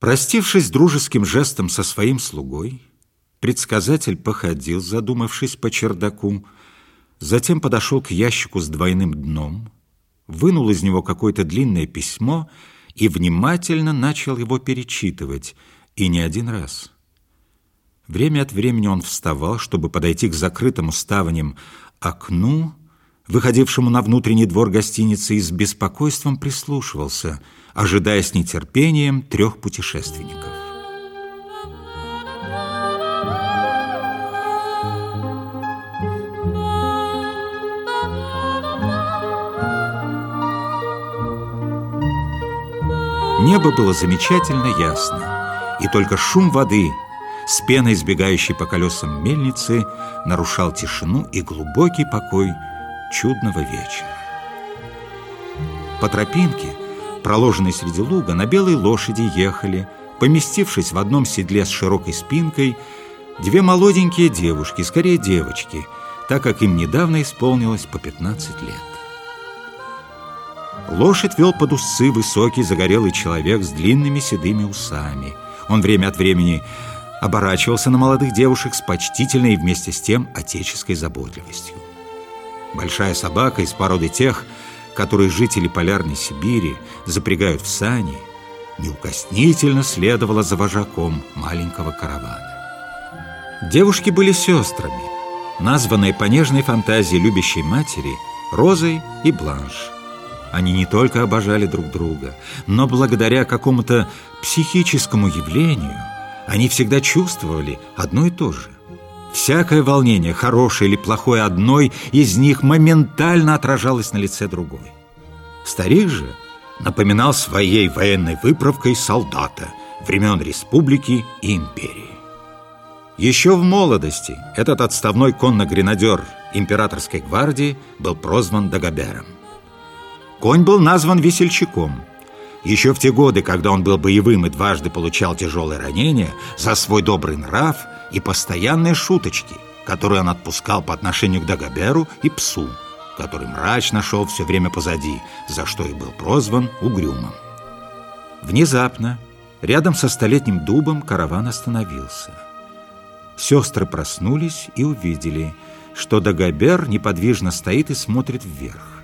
Простившись дружеским жестом со своим слугой, предсказатель походил, задумавшись по чердаку, затем подошел к ящику с двойным дном, вынул из него какое-то длинное письмо и внимательно начал его перечитывать, и не один раз. Время от времени он вставал, чтобы подойти к закрытому ставнем окну, выходившему на внутренний двор гостиницы, и с беспокойством прислушивался – ожидая с нетерпением трех путешественников. Небо было замечательно ясно, и только шум воды с пеной, сбегающей по колесам мельницы, нарушал тишину и глубокий покой чудного вечера. По тропинке, проложенной среди луга, на белой лошади ехали, поместившись в одном седле с широкой спинкой, две молоденькие девушки, скорее девочки, так как им недавно исполнилось по 15 лет. Лошадь вел под усы высокий загорелый человек с длинными седыми усами. Он время от времени оборачивался на молодых девушек с почтительной и вместе с тем отеческой заботливостью. Большая собака из породы тех, которые жители полярной Сибири запрягают в сани, неукоснительно следовала за вожаком маленького каравана. Девушки были сестрами, названные по нежной фантазии любящей матери Розой и Бланш. Они не только обожали друг друга, но благодаря какому-то психическому явлению они всегда чувствовали одно и то же. Всякое волнение, хорошее или плохое одной из них, моментально отражалось на лице другой. Старик же напоминал своей военной выправкой солдата времен республики и империи. Еще в молодости этот отставной конно-гренадер императорской гвардии был прозван Дагобером. Конь был назван весельчаком. Еще в те годы, когда он был боевым и дважды получал тяжелые ранения, за свой добрый нрав – и постоянные шуточки, которые он отпускал по отношению к Дагоберу и псу, который мрачно шел все время позади, за что и был прозван Угрюмом. Внезапно, рядом со столетним дубом, караван остановился. Сестры проснулись и увидели, что Дагобер неподвижно стоит и смотрит вверх.